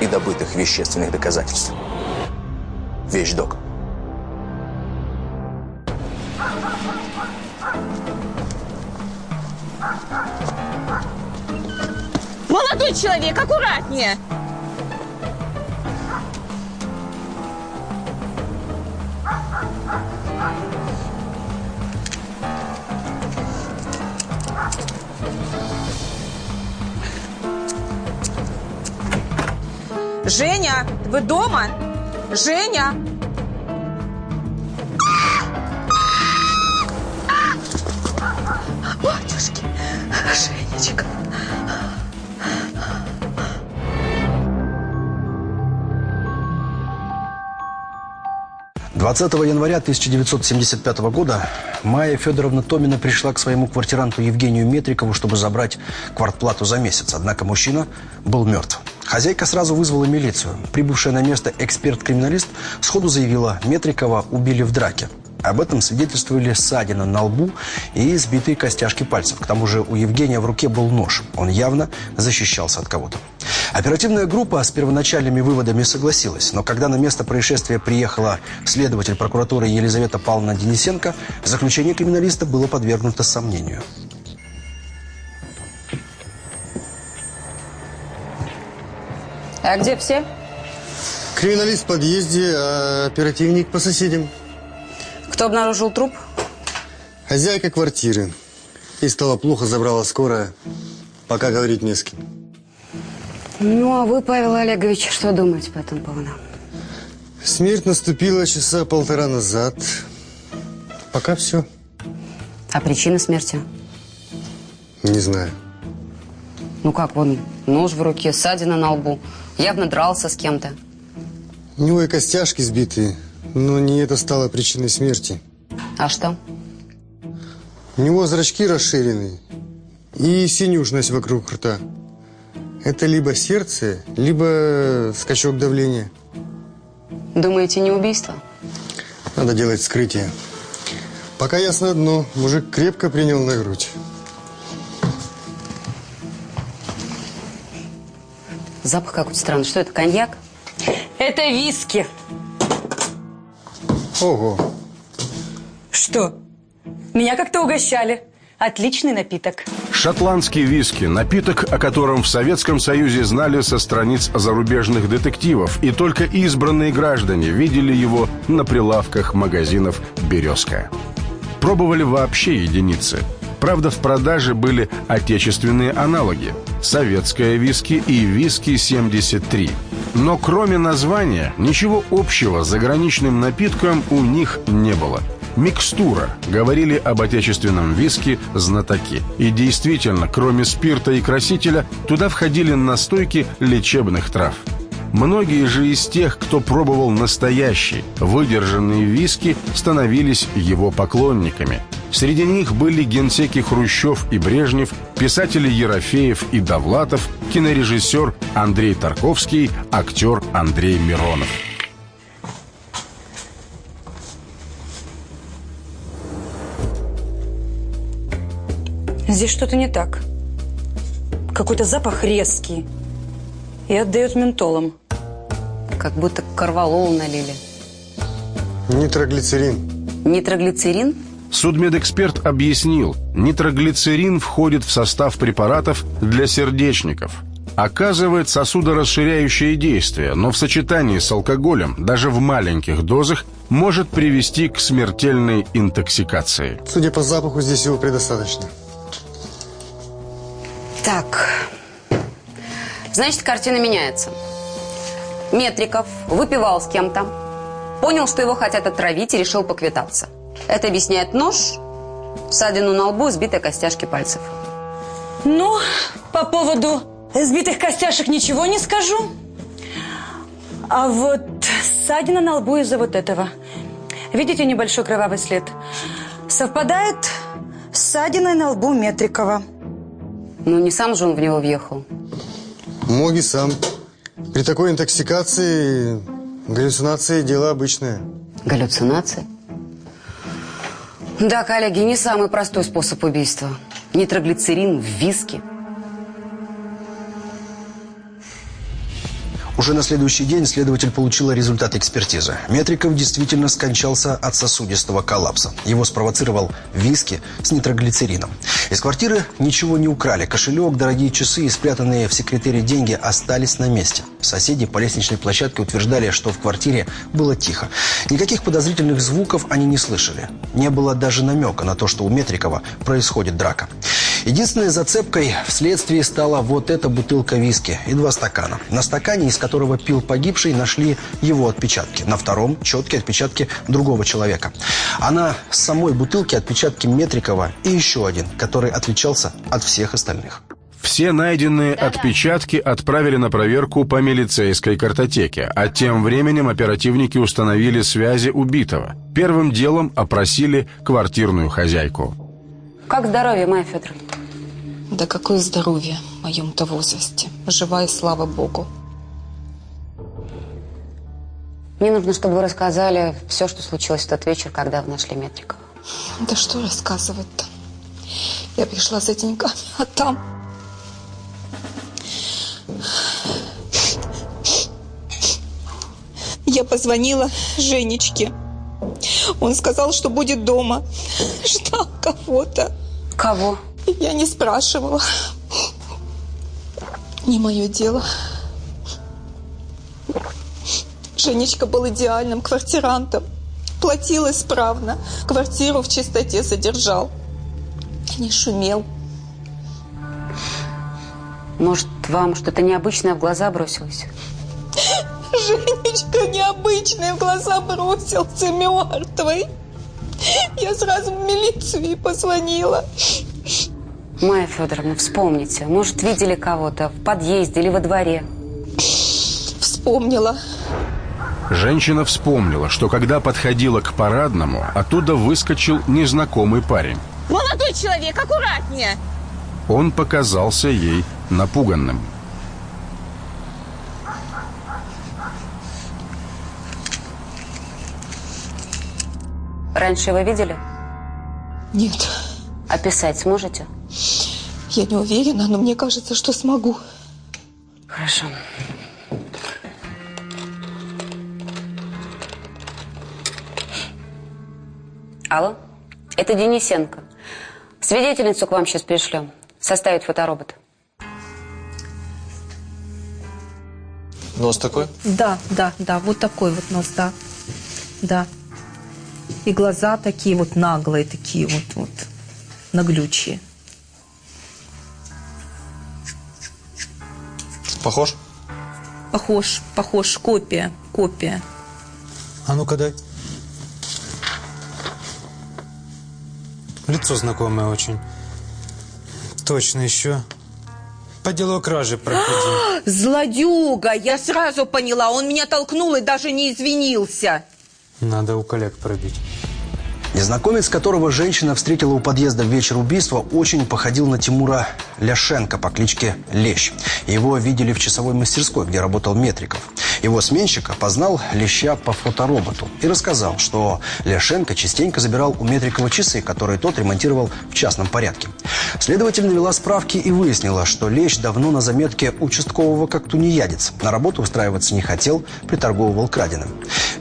и добытых вещественных доказательств. Вещдок. Молодой человек, аккуратнее! Женя, вы дома? Женя! Батюшки, Женечка. 20 января 1975 года Майя Федоровна Томина пришла к своему квартиранту Евгению Метрикову, чтобы забрать квартплату за месяц. Однако мужчина был мертв. Хозяйка сразу вызвала милицию. Прибывшая на место эксперт-криминалист сходу заявила, Метрикова убили в драке. Об этом свидетельствовали ссадина на лбу и сбитые костяшки пальцев. К тому же у Евгения в руке был нож. Он явно защищался от кого-то. Оперативная группа с первоначальными выводами согласилась, но когда на место происшествия приехала следователь прокуратуры Елизавета Павловна Денисенко, заключение криминалиста было подвергнуто сомнению. А где все? Криминалист в подъезде, а оперативник по соседям. Кто обнаружил труп? Хозяйка квартиры. И стало плохо, забрала скорая. Пока говорить не с кем. Ну, а вы, Павел Олегович, что думаете по этому поводу? Смерть наступила часа полтора назад. Пока все. А причина смерти? Не знаю. Ну как, вон, нож в руке, ссадина на лбу. Явно дрался с кем-то. У него и костяшки сбитые. Но не это стало причиной смерти. А что? У него зрачки расширены и синюшность вокруг рта. Это либо сердце, либо скачок давления. Думаете, не убийство? Надо делать вскрытие. Пока ясно одно. Мужик крепко принял на грудь. Запах какой-то странный. Что это, коньяк? Это виски. Ого. Что? Меня как-то угощали. Отличный напиток. Шотландский виски – напиток, о котором в Советском Союзе знали со страниц зарубежных детективов, и только избранные граждане видели его на прилавках магазинов «Березка». Пробовали вообще единицы. Правда, в продаже были отечественные аналоги – советская виски и виски-73. Но кроме названия, ничего общего с заграничным напитком у них не было – Микстура. Говорили об отечественном виске знатоки. И действительно, кроме спирта и красителя, туда входили настойки лечебных трав. Многие же из тех, кто пробовал настоящий, выдержанные виски, становились его поклонниками. Среди них были генсеки Хрущев и Брежнев, писатели Ерофеев и Довлатов, кинорежиссер Андрей Тарковский, актер Андрей Миронов. Здесь что-то не так. Какой-то запах резкий. И отдает ментолом. Как будто корвалол налили. Нитроглицерин. Нитроглицерин? Судмедэксперт объяснил, нитроглицерин входит в состав препаратов для сердечников. Оказывает сосудорасширяющее действие, но в сочетании с алкоголем, даже в маленьких дозах, может привести к смертельной интоксикации. Судя по запаху, здесь его предостаточно. Так, значит, картина меняется. Метриков выпивал с кем-то, понял, что его хотят отравить и решил поквитаться. Это объясняет нож, ссадину на лбу, сбитые костяшки пальцев. Ну, по поводу сбитых костяшек ничего не скажу. А вот ссадина на лбу из-за вот этого. Видите небольшой кровавый след? Совпадает с ссадиной на лбу Метрикова. Ну, не сам же он в него въехал. Мог и сам. При такой интоксикации галлюцинации дело обычное. Галлюцинации? Да, коллеги, не самый простой способ убийства. Нитроглицерин в виске. Уже на следующий день следователь получил результат экспертизы. Метриков действительно скончался от сосудистого коллапса. Его спровоцировал виски с нитроглицерином. Из квартиры ничего не украли. Кошелек, дорогие часы и спрятанные в секретаре деньги остались на месте. Соседи по лестничной площадке утверждали, что в квартире было тихо. Никаких подозрительных звуков они не слышали. Не было даже намека на то, что у Метрикова происходит драка. Единственной зацепкой в следствии стала вот эта бутылка виски и два стакана. На стакане, из которого пил погибший, нашли его отпечатки. На втором – четкие отпечатки другого человека. А на самой бутылке отпечатки Метрикова и еще один, который отличался от всех остальных. Все найденные отпечатки отправили на проверку по милицейской картотеке, а тем временем оперативники установили связи убитого. Первым делом опросили квартирную хозяйку. Как здоровье, Майя Федоровна? Да какое здоровье в моем-то возрасте. Жива и слава богу. Мне нужно, чтобы вы рассказали все, что случилось в тот вечер, когда вы нашли Метрикова. Да что рассказывать-то? Я пришла за деньгами, а там... Я позвонила Женечке. Он сказал, что будет дома. Ждал кого-то. Кого? Я не спрашивала. Не мое дело. Женечка был идеальным квартирантом. Платил исправно. Квартиру в чистоте содержал. Не шумел. Может, вам что-то необычное в глаза бросилось? Женечка необычный в глаза бросился, мертвый. Я сразу в милицию и позвонила. Майя Федоровна, вспомните. Может, видели кого-то в подъезде или во дворе? Вспомнила. Женщина вспомнила, что когда подходила к парадному, оттуда выскочил незнакомый парень. Молодой человек, аккуратнее. Он показался ей напуганным. Раньше вы видели? Нет, Описать сможете? я не уверена, но мне кажется, что смогу. Хорошо. Алло, это Денисенко. Свидетельницу к вам сейчас пришлем. Составить фоторобот. Нос такой? Да, да, да, вот такой вот нос, да. Да. И глаза такие вот наглые, такие вот, вот, наглючие. Похож? Похож, похож, копия, копия. А ну-ка дай. Лицо знакомое очень. Точно еще. По делу о краже проходил. Злодюга! Я сразу поняла, он меня толкнул и даже не извинился. Надо у коллег пробить. Незнакомец, которого женщина встретила у подъезда в вечер убийства, очень походил на Тимура Ляшенко по кличке Лещ. Его видели в часовой мастерской, где работал Метриков. Его сменщик опознал Леща по фотороботу и рассказал, что Ляшенко частенько забирал у Метрикова часы, которые тот ремонтировал в частном порядке. Следователь навела справки и выяснила, что Лещ давно на заметке участкового как тунеядец. На работу устраиваться не хотел, приторговывал краденым.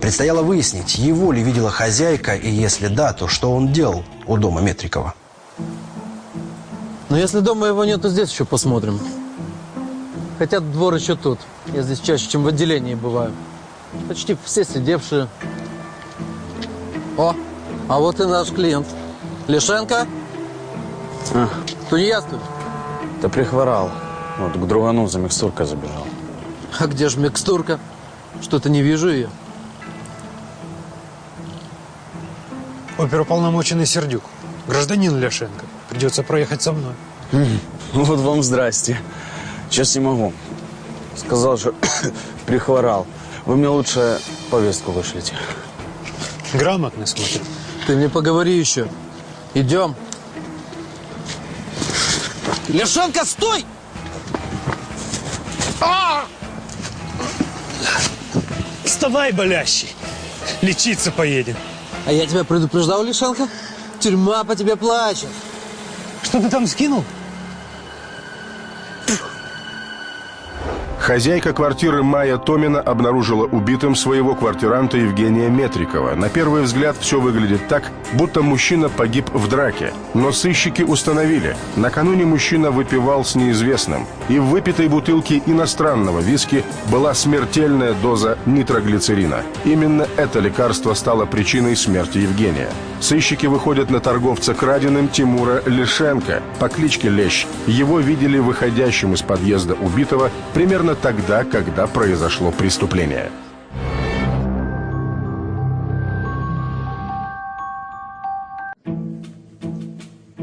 Предстояло выяснить, его ли видела хозяйка, и если да, то что он делал у дома Метрикова. Но если дома его нет, то здесь еще посмотрим. Хотя двор еще тут. Я здесь чаще, чем в отделении бываю. Почти все сидевшие. О, а вот и наш клиент. Лишенко? А, Тунеядствуешь? да прихворал. Вот к другану за микстуркой забежал. А где же микстурка? Что-то не вижу ее. Оперуполномоченный Сердюк. Гражданин Ляшенко. Придется проехать со мной. Вот вам здрасте. Сейчас не могу. Сказал, что прихворал. Вы мне лучше повестку вышлите. Грамотно смотрит. Ты мне поговори еще. Идем. Лешенко, стой! Вставай, болящий. Лечиться поедем. А я тебя предупреждал, Лишенко? Тюрьма по тебе плачет. Что ты там скинул? Хозяйка квартиры Майя Томина обнаружила убитым своего квартиранта Евгения Метрикова. На первый взгляд все выглядит так, будто мужчина погиб в драке. Но сыщики установили, накануне мужчина выпивал с неизвестным. И в выпитой бутылке иностранного виски была смертельная доза нитроглицерина. Именно это лекарство стало причиной смерти Евгения. Сыщики выходят на торговца краденым Тимура Лишенко по кличке Лещ. Его видели выходящим из подъезда убитого примерно тогда, когда произошло преступление.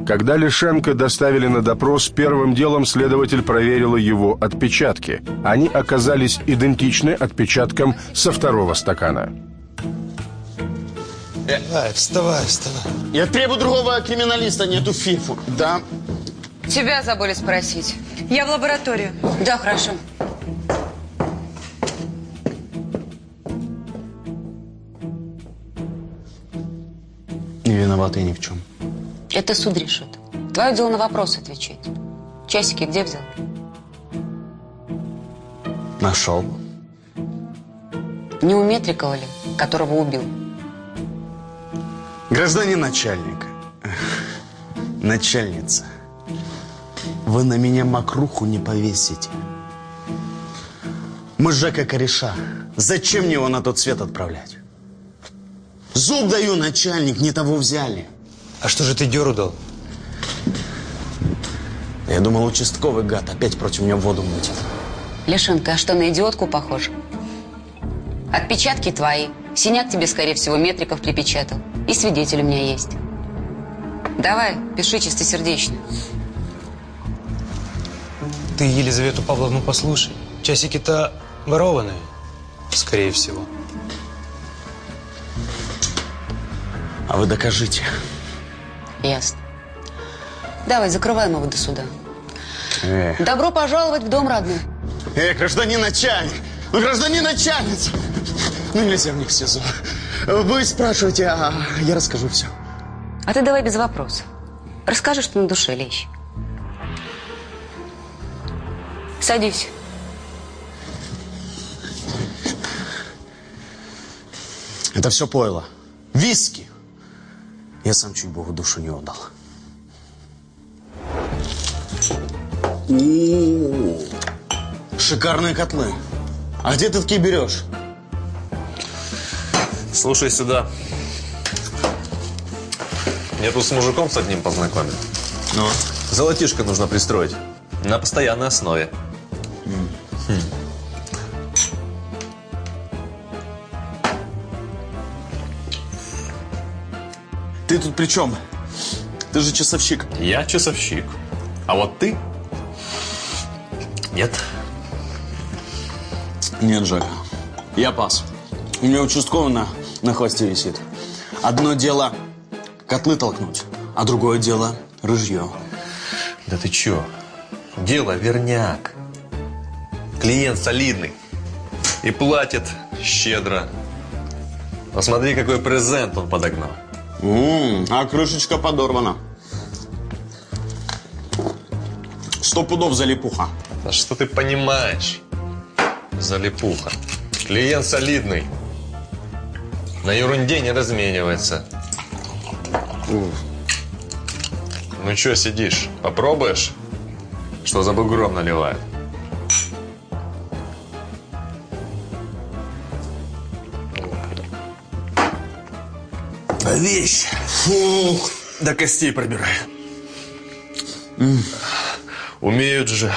Когда Лишенко доставили на допрос, первым делом следователь проверил его отпечатки. Они оказались идентичны отпечаткам со второго стакана. Давай, вставай, вставай. Я требую другого криминалиста, не эту фифу. Да. Тебя забыли спросить. Я в лабораторию. Да, хорошо. Не виноваты ни в чем. Это суд решит. Твое дело на вопрос отвечать. Часики где взял? Нашел. Не у Метрикова ли, которого убил? Гражданин начальник. Начальница. Вы на меня мокруху не повесите. Мы Жека кореша. Зачем мне его на тот свет отправлять? Зуб даю, начальник, не того взяли. А что же ты дёру дал? Я думал, участковый гад опять против меня воду мутит. Лешенко, а что, на идиотку похож? Отпечатки твои. Синяк тебе, скорее всего, Метриков припечатал. И свидетель у меня есть. Давай, пиши чистосердечно. Ты Елизавету Павловну послушай. Часики-то ворованные, скорее всего. А вы докажите. Ясно. Давай, закрываем его до суда. Эх, Добро пожаловать в дом родной. Эх, гражданин начальник, ну, гражданин начальница. Ну, нельзя мне в СИЗО. Вы спрашиваете, а я расскажу все. А ты давай без вопросов. Расскажи, что на душе, Лещ. Садись. Это все пойло. Виски. Я сам чуть Богу душу не отдал. У-у-у. Шикарные котлы. А где ты такие берешь? Слушай сюда. Мне тут с мужиком с одним познакомил. Ну? Золотишко нужно пристроить. На постоянной основе. Ты тут при чем? Ты же часовщик. Я часовщик. А вот ты? Нет. Нет, Жека. Я пас. У меня участковый на, на хвосте висит. Одно дело котлы толкнуть, а другое дело рыжье. Да ты чё? Дело верняк. Клиент солидный. И платит щедро. Посмотри, какой презент он подогнал. М, а крышечка подорвана. Сто пудов залипуха. А что ты понимаешь? Залипуха. Клиент солидный. На ерунде не разменивается. Ну что сидишь? Попробуешь? Что за бугром наливают? Вещь. Фух, до костей пробираю. Умеют же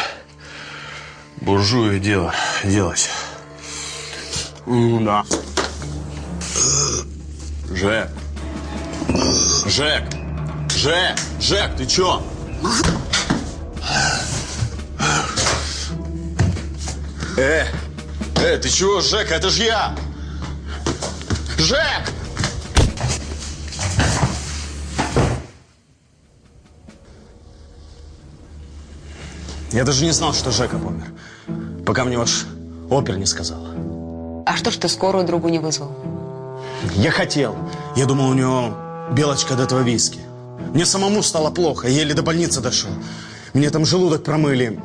буржуи дело делать. Да. Жек. Жек. Жек. Жек, ты чё? Э, Эй, ты чего, Жека? Это ж я! Жек! Я даже не знал, что Жека помер, пока мне ваш опер не сказал. А что ж ты скорую другу не вызвал? Я хотел. Я думал, у него белочка от этого виски. Мне самому стало плохо, еле до больницы дошел. Мне там желудок промыли.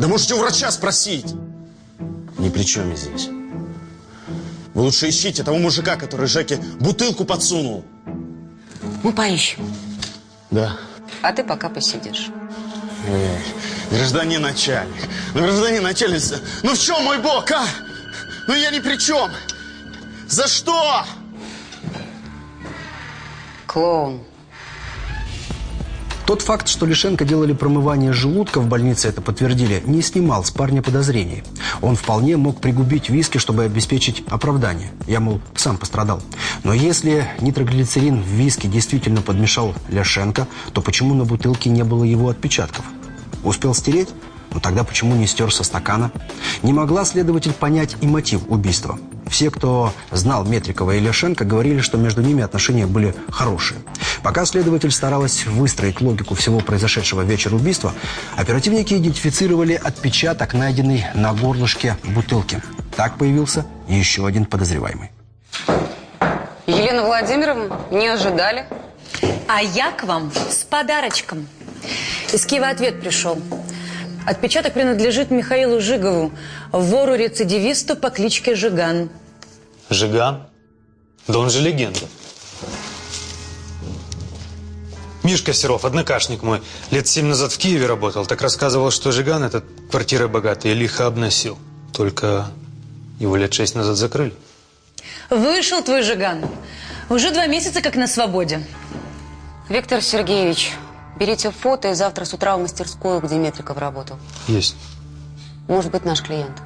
Да можете у врача спросить. Ни при чем я здесь. Вы лучше ищите того мужика, который Жеке бутылку подсунул. Мы поищем. Да. А ты пока посидишь. Эй, гражданин начальник. Ну, гражданин начальник, ну в чем мой бог, а? Ну я ни при чем. За что? Клоун. Тот факт, что Лишенко делали промывание желудка в больнице, это подтвердили, не снимал с парня подозрений. Он вполне мог пригубить виски, чтобы обеспечить оправдание. Я, мол, сам пострадал. Но если нитроглицерин в виски действительно подмешал Ляшенко, то почему на бутылке не было его отпечатков? Успел стереть? Но тогда почему не стер со стакана? Не могла следователь понять и мотив убийства. Все, кто знал Метрикова и Ляшенко, говорили, что между ними отношения были хорошие. Пока следователь старалась выстроить логику всего произошедшего вечер убийства, оперативники идентифицировали отпечаток, найденный на горлышке бутылки. Так появился еще один подозреваемый. Елена Владимировна, не ожидали? А я к вам с подарочком. Из Киева ответ пришел. Отпечаток принадлежит Михаилу Жигову, вору-рецидивисту по кличке Жиган. Жиган? Да он же легенда. Мишка Серов, однокашник мой, лет семь назад в Киеве работал. Так рассказывал, что Жиган этот квартиры богатые лихо обносил. Только его лет шесть назад закрыли. Вышел твой Жиган. Уже два месяца как на свободе. Виктор Сергеевич, берите фото и завтра с утра в мастерскую, где Метриков работал. Есть. Может быть, наш клиент.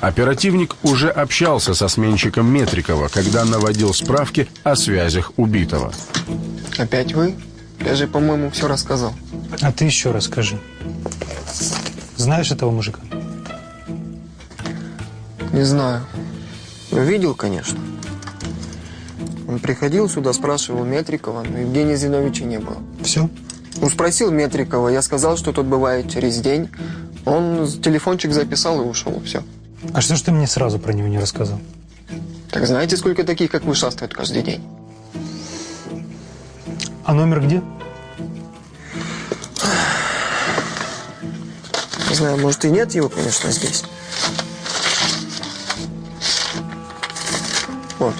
Оперативник уже общался со сменщиком Метрикова, когда наводил справки о связях убитого. Опять вы? Я же, по-моему, все рассказал. А ты еще расскажи. Знаешь этого мужика? Не знаю. Ну, видел, конечно. Он приходил сюда, спрашивал Метрикова, но Евгения Зиновича не было. Все? Ну, спросил Метрикова, я сказал, что тот бывает через день. Он телефончик записал и ушел, все. А что ж ты мне сразу про него не рассказал? Так знаете, сколько таких, как вы, шастают каждый день? А номер где? Не знаю, может и нет его, конечно, здесь. Вот.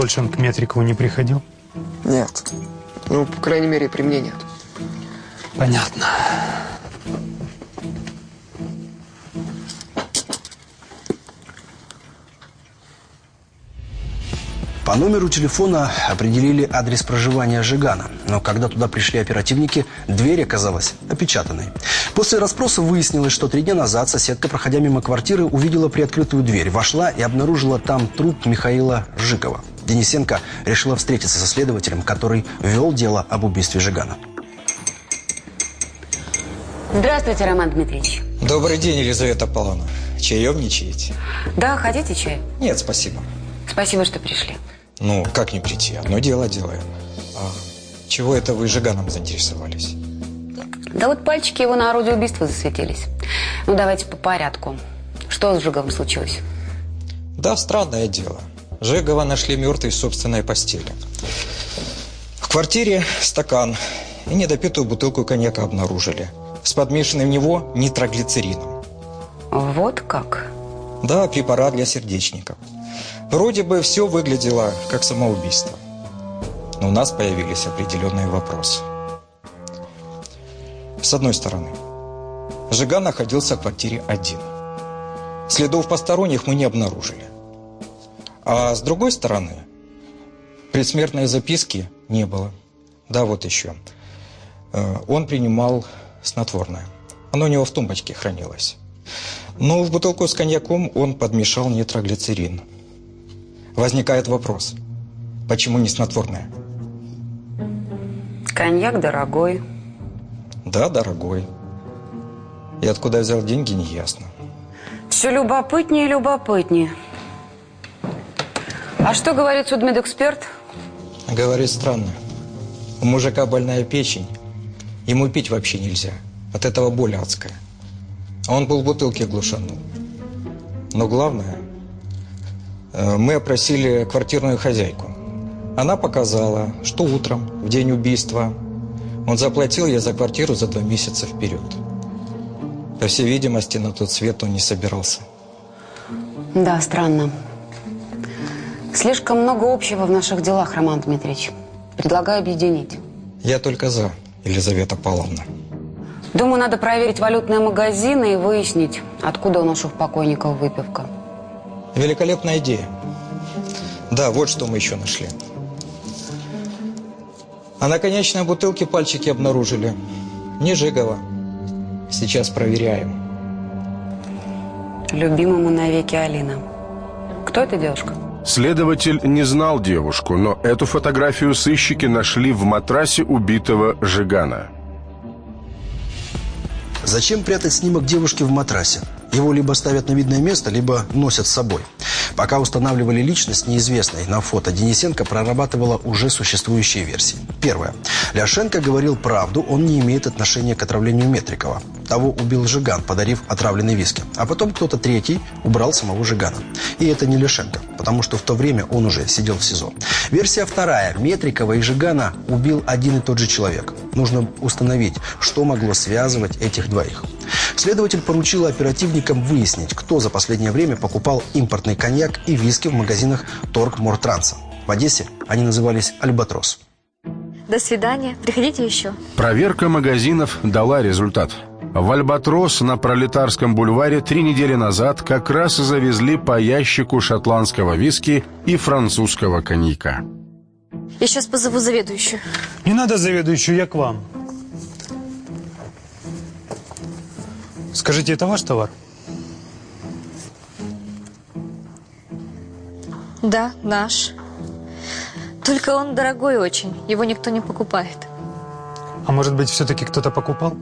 Больше он к Метрикову не приходил? Нет. Ну, по крайней мере, при мне нет. Понятно. По номеру телефона определили адрес проживания Жигана. Но когда туда пришли оперативники, дверь оказалась опечатанной. После расспроса выяснилось, что три дня назад соседка, проходя мимо квартиры, увидела приоткрытую дверь, вошла и обнаружила там труп Михаила Жикова. Денисенко решила встретиться со следователем, который вел дело об убийстве Жигана. Здравствуйте, Роман Дмитриевич. Добрый день, Елизавета Павловна. Чаемничаете? Да, хотите чай? Нет, спасибо. Спасибо, что пришли. Ну, как не прийти? Одно дело делаем. А чего это вы Жиганом заинтересовались? Да вот пальчики его на орудие убийства засветились. Ну, давайте по порядку. Что с Жиговым случилось? Да, странное дело. Жегова нашли мертвой в собственной постели. В квартире стакан и недопитую бутылку коньяка обнаружили. С подмешанным в него нитроглицерином. Вот как? Да, препарат для сердечников. Вроде бы все выглядело как самоубийство. Но у нас появились определенные вопросы. С одной стороны, Жиган находился в квартире один. Следов посторонних мы не обнаружили. А с другой стороны, предсмертной записки не было. Да, вот еще. Э, Он принимал снотворное. Оно у него в тумбочке хранилось. Но в бутылку с коньяком он подмешал нитроглицерин. Возникает вопрос, почему не снотворное? Коньяк дорогой. Да, дорогой. И откуда я взял деньги, не ясно. Все любопытнее и любопытнее. А что говорит судмедэксперт? Говорит странно. У мужика больная печень. Ему пить вообще нельзя. От этого боль адская. А он был в бутылке глушанул. Но главное, э, мы опросили квартирную хозяйку. Она показала, что утром, в день убийства, он заплатил ей за квартиру за два месяца вперед. По всей видимости, на тот свет он не собирался. Да, странно. Слишком много общего в наших делах, Роман Дмитриевич. Предлагаю объединить. Я только за, Елизавета Павловна. Думаю, надо проверить валютные магазины и выяснить, откуда у наших покойников выпивка. Великолепная идея. Да, вот что мы еще нашли. А на конечной бутылке пальчики обнаружили. Не Жигова. Сейчас проверяем. Любимому навеки Алина. Кто эта девушка? Следователь не знал девушку, но эту фотографию сыщики нашли в матрасе убитого Жигана. Зачем прятать снимок девушки в матрасе? Его либо ставят на видное место, либо носят с собой. Пока устанавливали личность неизвестной на фото, Денисенко прорабатывала уже существующие версии. Первое. Ляшенко говорил правду, он не имеет отношения к отравлению Метрикова. Того убил Жиган, подарив отравленный виски. А потом кто-то третий убрал самого Жигана. И это не Ляшенко, потому что в то время он уже сидел в СИЗО. Версия вторая. Метрикова и Жигана убил один и тот же человек. Нужно установить, что могло связывать этих двоих. Следователь поручил оперативникам выяснить, кто за последнее время покупал импортный коньяк и виски в магазинах Торг Мортранса. В Одессе они назывались «Альбатрос». До свидания. Приходите еще. Проверка магазинов дала результат. В Альбатрос на Пролетарском бульваре три недели назад как раз и завезли по ящику шотландского виски и французского коньяка. Я сейчас позову заведующую. Не надо заведующую, я к вам. Скажите, это ваш товар? Да, наш. Только он дорогой очень. Его никто не покупает. А может быть, все-таки кто-то покупал?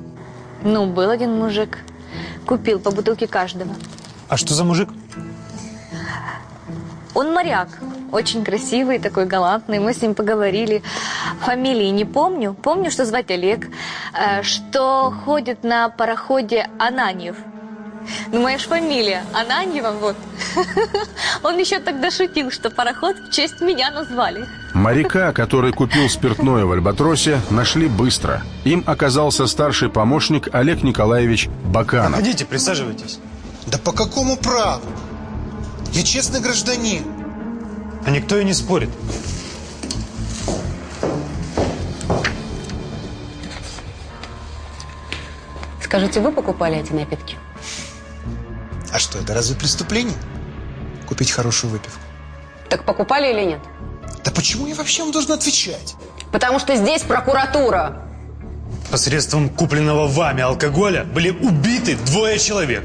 Ну, был один мужик. Купил по бутылке каждого. А что за мужик? Он моряк. Очень красивый, такой галантный. Мы с ним поговорили. Фамилии не помню. Помню, что звать Олег. э, Что ходит на пароходе Ананьев. Ну, моя ж фамилия Ананьева, вот. Он еще тогда шутил, что пароход в честь меня назвали. Моряка, который купил спиртное в Альбатросе, нашли быстро. Им оказался старший помощник Олег Николаевич Баканов. Ходите, присаживайтесь. Да по какому праву? Я честный гражданин. А никто и не спорит. Скажите, вы покупали эти напитки? А что, это разве преступление? Купить хорошую выпивку. Так покупали или нет? Да почему я вообще вам должен отвечать? Потому что здесь прокуратура. Посредством купленного вами алкоголя были убиты двое человек.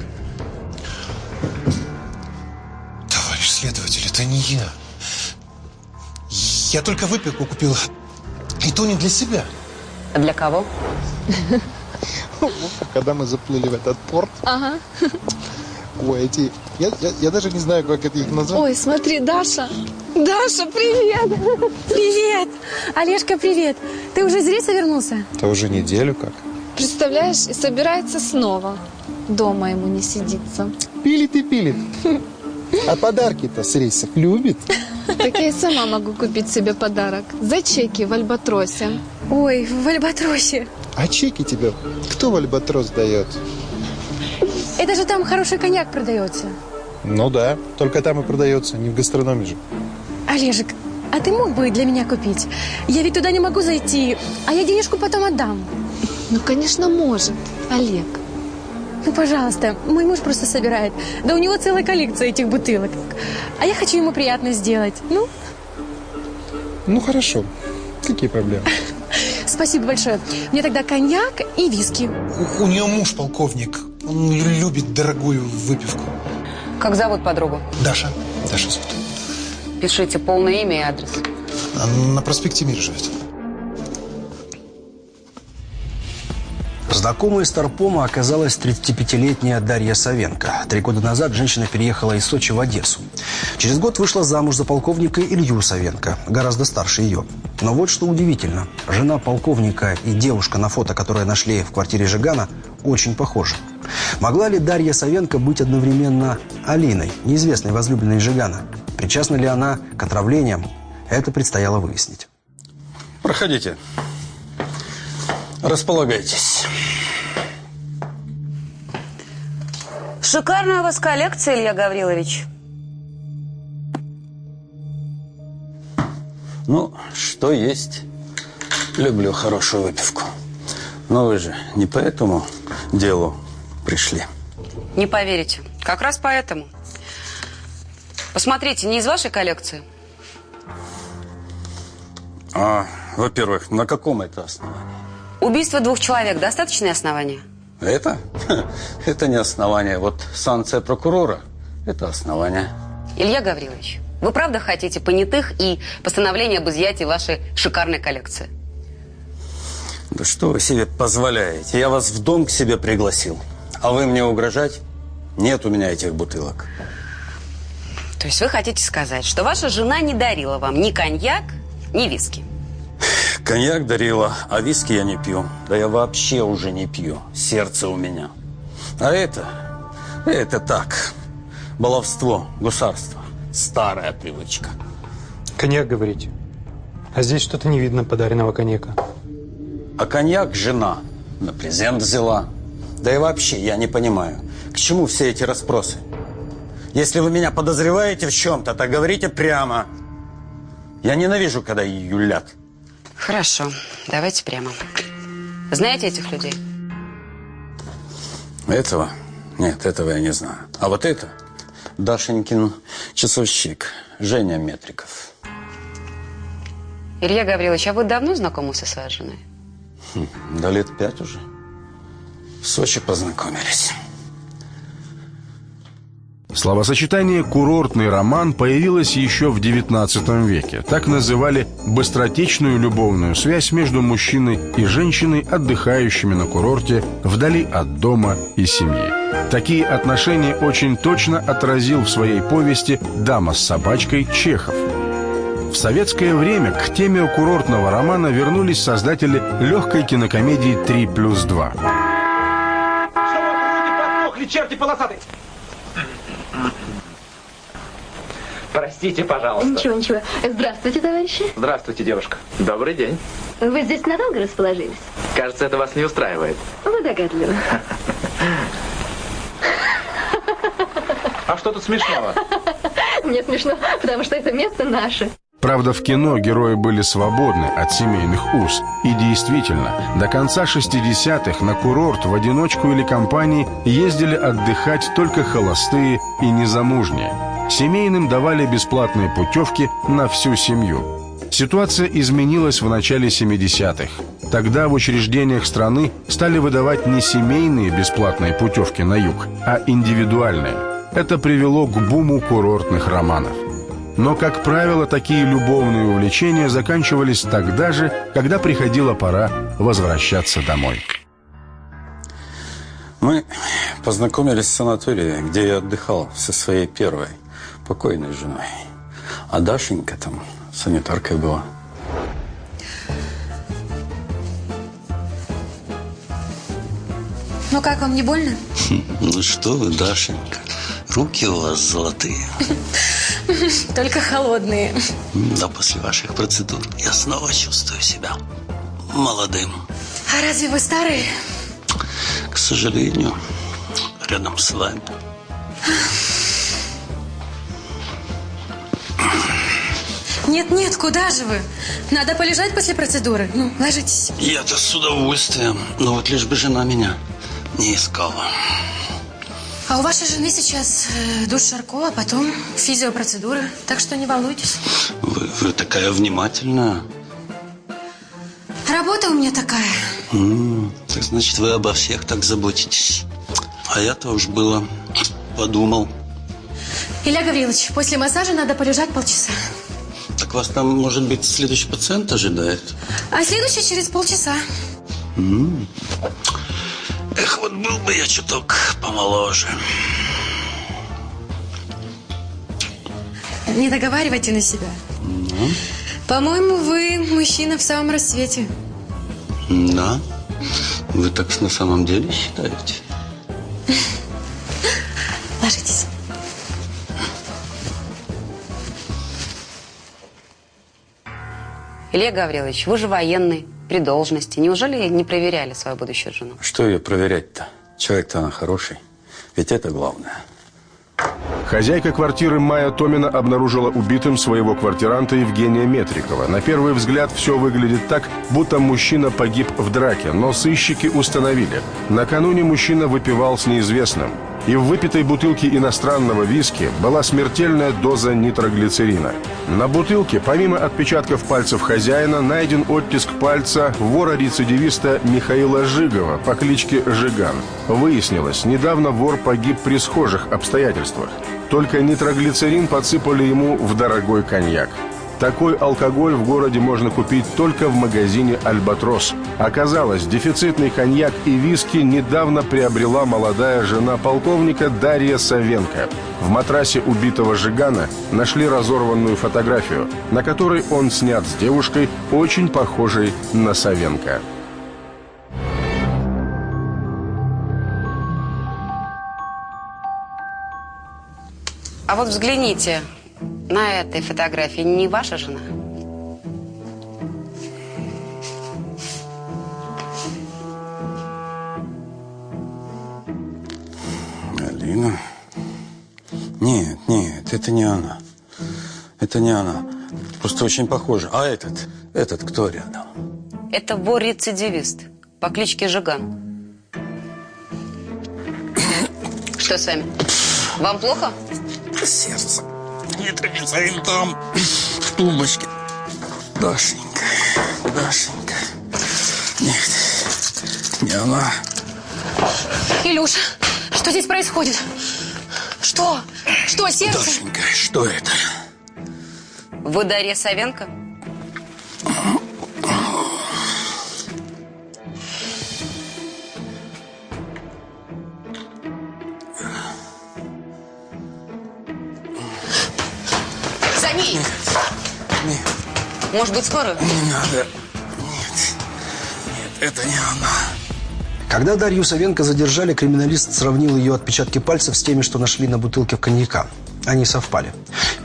Товарищ следователь, это не я. Я только выпивку купил. И то не для себя. А для кого? Когда мы заплыли в этот порт, Ага. Ой, эти... Я, я, я даже не знаю, как это их назвать. Ой, смотри, Даша. Даша, привет. Привет. Олежка, привет. Ты уже из рейса вернулся? Это уже неделю как. Представляешь, и собирается снова. Дома ему не сидится. Пилит и пилит. А подарки-то с рейсов любит. Так я и сама могу купить себе подарок. За чеки в Альбатросе. Ой, в Альбатросе. А чеки тебе кто в Альбатрос дает? Это же там хороший коньяк продается. Ну да, только там и продается, не в гастрономе же. Олежек, а ты мог бы для меня купить? Я ведь туда не могу зайти, а я денежку потом отдам. Ну, конечно, может, Олег. Ну, пожалуйста, мой муж просто собирает. Да у него целая коллекция этих бутылок. А я хочу ему приятно сделать. Ну, Ну хорошо, какие проблемы? спасибо большое. Мне тогда коньяк и виски. У, у нее муж полковник. Он любит дорогую выпивку. Как зовут подругу? Даша. Даша зовут. Пишите полное имя и адрес. Она на проспекте Мира живет. Знакомой Старпома оказалась 35-летняя Дарья Савенко. Три года назад женщина переехала из Сочи в Одессу. Через год вышла замуж за полковника Илью Савенко, гораздо старше ее. Но вот что удивительно. Жена полковника и девушка на фото, которые нашли в квартире Жигана, очень похожи. Могла ли Дарья Савенко быть одновременно Алиной, неизвестной возлюбленной Жигана? Причастна ли она к отравлениям? Это предстояло выяснить. Проходите. Располагайтесь. Шикарная у вас коллекция, Илья Гаврилович. Ну, что есть. Люблю хорошую выпивку. Но вы же не по этому делу пришли. Не поверите. Как раз поэтому. Посмотрите, не из вашей коллекции. А, во-первых, на каком это основании? Убийство двух человек – достаточное основание? Это? Это не основание. Вот санкция прокурора – это основание. Илья Гаврилович, вы правда хотите понятых и постановление об изъятии вашей шикарной коллекции? Да что вы себе позволяете? Я вас в дом к себе пригласил. А вы мне угрожать? Нет у меня этих бутылок. То есть вы хотите сказать, что ваша жена не дарила вам ни коньяк, ни виски? Коньяк дарила, а виски я не пью. Да я вообще уже не пью. Сердце у меня. А это... Это так. Баловство, гусарство. Старая привычка. Коньяк, говорите? А здесь что-то не видно подаренного коньяка. А коньяк жена на презент взяла. Да и вообще, я не понимаю, к чему все эти расспросы? Если вы меня подозреваете в чем-то, то говорите прямо. Я ненавижу, когда юлят. Хорошо, давайте прямо. Знаете этих людей? Этого? Нет, этого я не знаю. А вот это? Дашенькин часовщик, Женя Метриков. Илья Гаврилович, а вы давно знакомы со своей женой? Хм, да лет пять уже. В Сочи познакомились. Словосочетание «курортный роман» появилось еще в XIX веке. Так называли быстротечную любовную связь между мужчиной и женщиной, отдыхающими на курорте вдали от дома и семьи. Такие отношения очень точно отразил в своей повести «Дама с собачкой» Чехов. В советское время к теме курортного романа вернулись создатели легкой кинокомедии «3 плюс 2». черти полосатый! Простите, пожалуйста. Ничего, ничего. Здравствуйте, товарищи. Здравствуйте, девушка. Добрый день. Вы здесь надолго расположились? Кажется, это вас не устраивает. Вы догадливы. А что тут смешного? Мне смешно, потому что это место наше. Правда, в кино герои были свободны от семейных уз. И действительно, до конца 60-х на курорт в одиночку или компании ездили отдыхать только холостые и незамужние. Семейным давали бесплатные путевки на всю семью. Ситуация изменилась в начале 70-х. Тогда в учреждениях страны стали выдавать не семейные бесплатные путевки на юг, а индивидуальные. Это привело к буму курортных романов. Но, как правило, такие любовные увлечения заканчивались тогда же, когда приходила пора возвращаться домой. Мы познакомились в санатории, где я отдыхал со своей первой покойной женой. А Дашенька там санитаркой была. Ну как, вам не больно? Ну что вы, Дашенька, руки у вас золотые. Только холодные. Да после ваших процедур я снова чувствую себя молодым. А разве вы старый? К сожалению, рядом с вами. Нет-нет, куда же вы? Надо полежать после процедуры. Ну, ложитесь. Я-то с удовольствием, но вот лишь бы жена меня не искала. А у вашей жены сейчас э, душ Шарко, а потом физиопроцедуры. Так что не волнуйтесь. Вы, вы такая внимательная. Работа у меня такая. М -м, так значит, вы обо всех так заботитесь. А я-то уж было подумал. Илья Гаврилович, после массажа надо полежать полчаса. Так вас там, может быть, следующий пациент ожидает? А следующий через полчаса. М -м. Эх, вот был бы я чуток помоложе. Не договаривайте на себя. Ну, По-моему, вы мужчина в самом рассвете. да. Вы так на самом деле считаете? Ложитесь. Илья Гаврилович, вы же военный, при должности. Неужели не проверяли свою будущую жену? Что ее проверять-то? Человек-то она хороший. Ведь это главное. Хозяйка квартиры Майя Томина обнаружила убитым своего квартиранта Евгения Метрикова. На первый взгляд все выглядит так, будто мужчина погиб в драке, но сыщики установили. Накануне мужчина выпивал с неизвестным. И в выпитой бутылке иностранного виски была смертельная доза нитроглицерина. На бутылке, помимо отпечатков пальцев хозяина, найден оттиск пальца вора-рецидивиста Михаила Жигова по кличке Жиган. Выяснилось, недавно вор погиб при схожих обстоятельствах. Только нитроглицерин подсыпали ему в дорогой коньяк. Такой алкоголь в городе можно купить только в магазине «Альбатрос». Оказалось, дефицитный коньяк и виски недавно приобрела молодая жена полковника Дарья Савенко. В матрасе убитого Жигана нашли разорванную фотографию, на которой он снят с девушкой, очень похожей на Савенко. А вот взгляните, на этой фотографии не ваша жена? Алина? Нет, нет, это не она. Это не она. Просто очень похоже. А этот? Этот кто рядом? Это вор-рецидивист по кличке Жиган. Что с вами? Вам плохо? Сердце. Нитроглицерин там, в тумбочке. Дашенька, Дашенька. Нет, не она. Илюша, что здесь происходит? Что? Что, сердце? Дашенька, что это? Вы Дарья Савенко? Может быть, скорую? не надо. Нет, нет, это не она. Когда Дарью Савенко задержали, криминалист сравнил ее отпечатки пальцев с теми, что нашли на бутылке коньяка. Они совпали.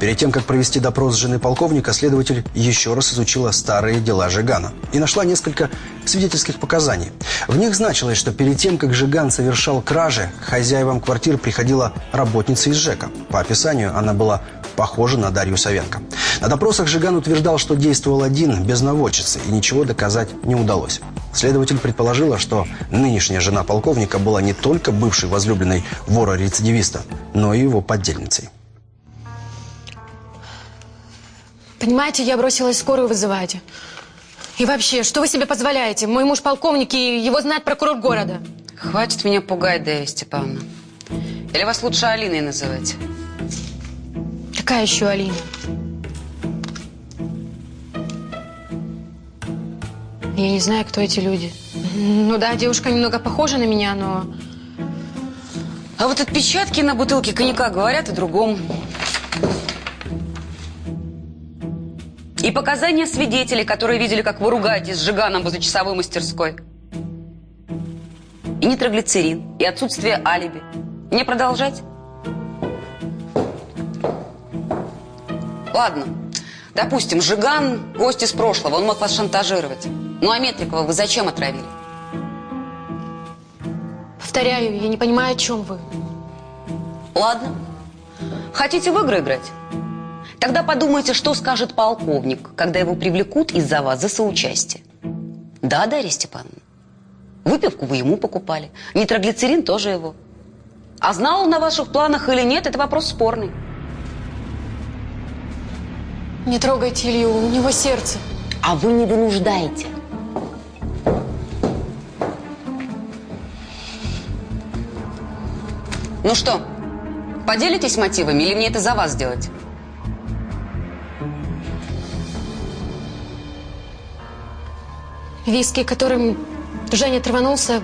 Перед тем, как провести допрос жены полковника, следователь еще раз изучила старые дела Жигана и нашла несколько свидетельских показаний. В них значилось, что перед тем, как Жиган совершал кражи, к хозяевам квартир приходила работница из ЖЭКа. По описанию она была похожа на Дарью Савенко. На допросах Жиган утверждал, что действовал один, без наводчицы, и ничего доказать не удалось. Следователь предположила, что нынешняя жена полковника была не только бывшей возлюбленной вора-рецидивиста, но и его поддельницей. Понимаете, я бросилась скорую вызывать. И вообще, что вы себе позволяете? Мой муж полковник, и его знает прокурор города. Хватит меня пугать, Дарья Степановна. Или вас лучше Алиной называть? Какая еще Алина? Я не знаю, кто эти люди. Ну да, девушка немного похожа на меня, но... А вот отпечатки на бутылке коньяка говорят о другом. И показания свидетелей, которые видели, как вы ругаетесь с Жиганом возле часовой мастерской. И нитроглицерин, и отсутствие алиби. Мне продолжать? Ладно. Допустим, Жиган – гость из прошлого, он мог вас шантажировать. Ну а Метрикова вы зачем отравили? Повторяю, я не понимаю, о чем вы. Ладно. Хотите в игры играть? Тогда подумайте, что скажет полковник, когда его привлекут из-за вас за соучастие. Да, Дарья Степановна? Выпивку вы ему покупали. Нитроглицерин тоже его. А знал он о ваших планах или нет, это вопрос спорный. Не трогайте Илью, у него сердце. А вы не вынуждаете. Ну что, поделитесь мотивами или мне это за вас сделать? Виски, которым Женя траванулся,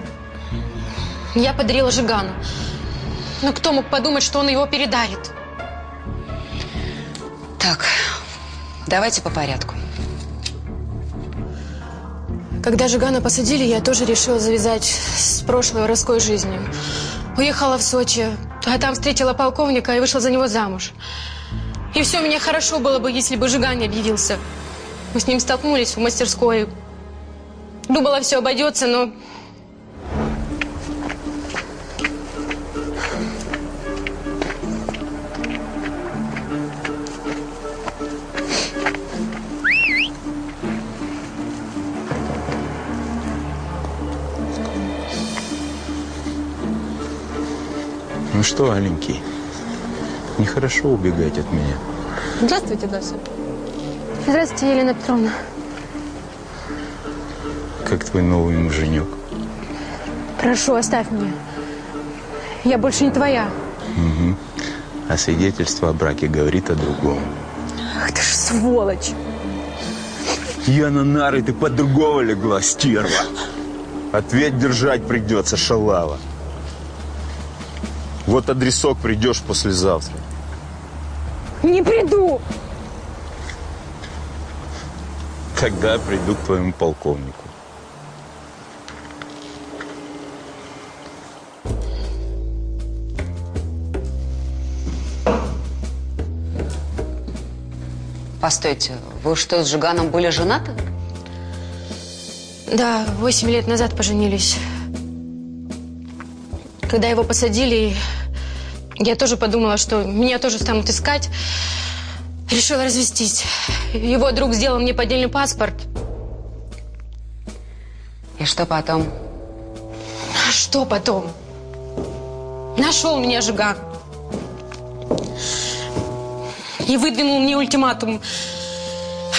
Я подарила Жигану. Но кто мог подумать, что он его передарит? Так, давайте по порядку. Когда Жигана посадили, я тоже решила завязать с прошлой воровской жизнью. Уехала в Сочи, а там встретила полковника и вышла за него замуж. И все меня хорошо было бы, если бы Жиган не объявился. Мы с ним столкнулись в мастерской. Думала, все обойдется, но... что, Аленький, нехорошо убегать от меня. Здравствуйте, Даша. Здравствуйте, Елена Петровна. Как твой новый муженек? Прошу, оставь меня. Я больше не твоя. Угу. А свидетельство о браке говорит о другом. Ах ты ж сволочь. Я на нары, ты под другого легла, стерва. Ответ держать придется, шалава. Вот адресок придешь послезавтра. Не приду. Тогда приду к твоему полковнику. Постойте, вы что, с Жиганом были женаты? Да, восемь лет назад поженились. Когда его посадили, я тоже подумала, что меня тоже станут искать. Решила развестись. Его друг сделал мне поддельный паспорт. И что потом? А что потом? Нашел меня Жиган. И выдвинул мне ультиматум.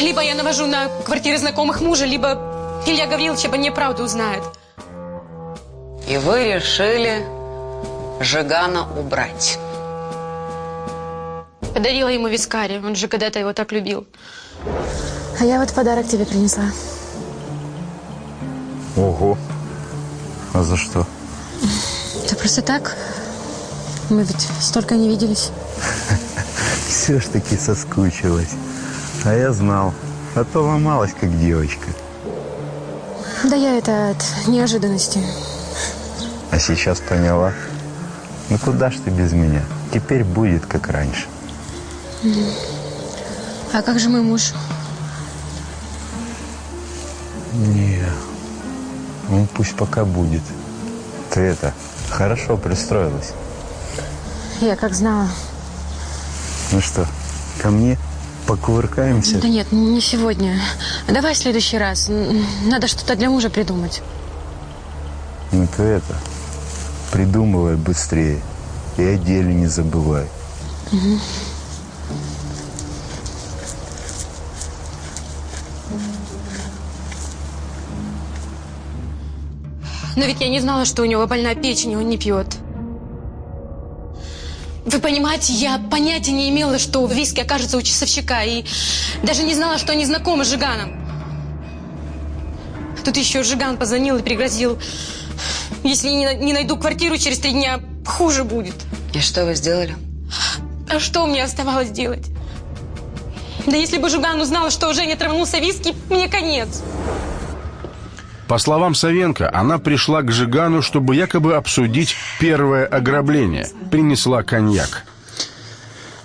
Либо я навожу на квартиры знакомых мужа, либо Илья Гаврилович обо мне правду узнает. И вы решили Жигана убрать. Подарила ему вискари. Он же когда-то его так любил. А я вот подарок тебе принесла. Ого. А за что? Это просто так. Мы ведь столько не виделись. Все ж таки соскучилась. А я знал. А то ломалась, как девочка. Да я это от неожиданности. А сейчас поняла? Ну куда ж ты без меня? Теперь будет, как раньше. А как же мой муж? Не, ну пусть пока будет. Ты это, хорошо пристроилась. Я как знала. Ну что, ко мне покувыркаемся? Да нет, не сегодня. Давай в следующий раз. Надо что-то для мужа придумать. Ну ты это, придумывай быстрее. И о деле не забывай. Но ведь я не знала, что у него больная печень, и он не пьет. Вы понимаете, я понятия не имела, что в виске окажется у часовщика, и даже не знала, что они знакомы с Жиганом. Тут еще Жиган позвонил и пригрозил, если не найду квартиру через три дня, хуже будет. И что вы сделали? А что мне оставалось делать? Да если бы Жиган узнал, что Женя траванулся виски, мне конец. По словам Савенко, она пришла к Жигану, чтобы якобы обсудить первое ограбление. Принесла коньяк.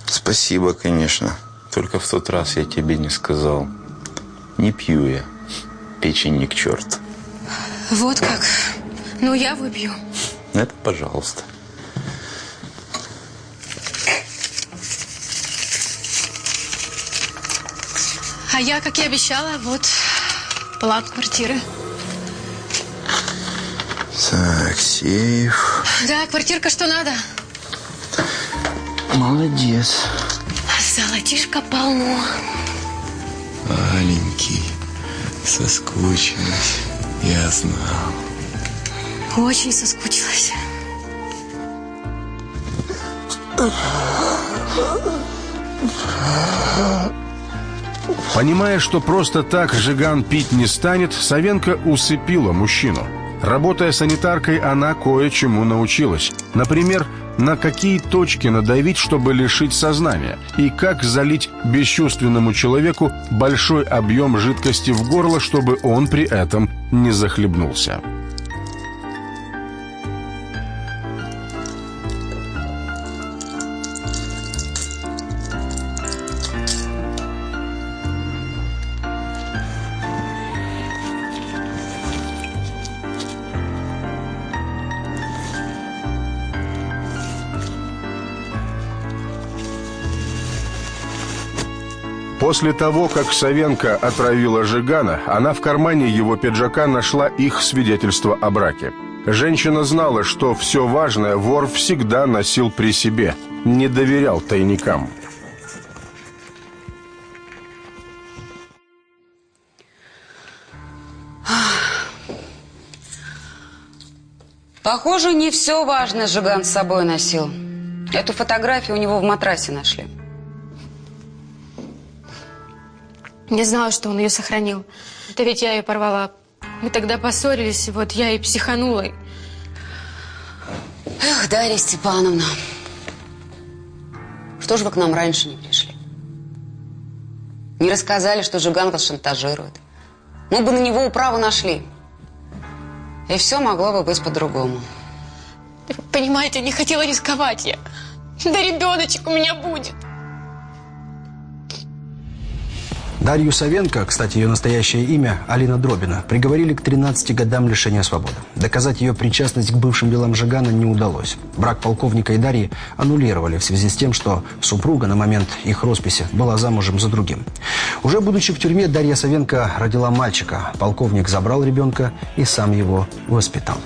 Спасибо, конечно. Только в тот раз я тебе не сказал. Не пью я. Печень не к черту. Вот как. Ну, я выпью. Это пожалуйста. А я, как и обещала, вот план квартиры. Так, сейф. Да, квартирка что надо. Молодец. Золотишко полно. Маленький, соскучилась. Я знал. Очень соскучилась. Понимая, что просто так Жиган пить не станет, Савенко усыпила мужчину. Работая санитаркой, она кое-чему научилась. Например, на какие точки надавить, чтобы лишить сознания, и как залить бесчувственному человеку большой объем жидкости в горло, чтобы он при этом не захлебнулся. После того, как Савенко отравила Жигана, она в кармане его пиджака нашла их свидетельство о браке. Женщина знала, что все важное вор всегда носил при себе, не доверял тайникам. Похоже, не все важное Жиган с собой носил. Эту фотографию у него в матрасе нашли. Не знала, что он ее сохранил. Это ведь я ее порвала. Мы тогда поссорились, вот я и психанула. Эх, Дарья Степановна, что же вы к нам раньше не пришли? Не рассказали, что Жиган вас шантажирует. Мы бы на него управу нашли. И все могло бы быть по-другому. Понимаете, не хотела рисковать я. Да ребеночек у меня будет. Дарью Савенко, кстати, ее настоящее имя Алина Дробина, приговорили к 13 годам лишения свободы. Доказать ее причастность к бывшим делам Жигана не удалось. Брак полковника и Дарьи аннулировали в связи с тем, что супруга на момент их росписи была замужем за другим. Уже будучи в тюрьме, Дарья Савенко родила мальчика. Полковник забрал ребенка и сам его воспитал.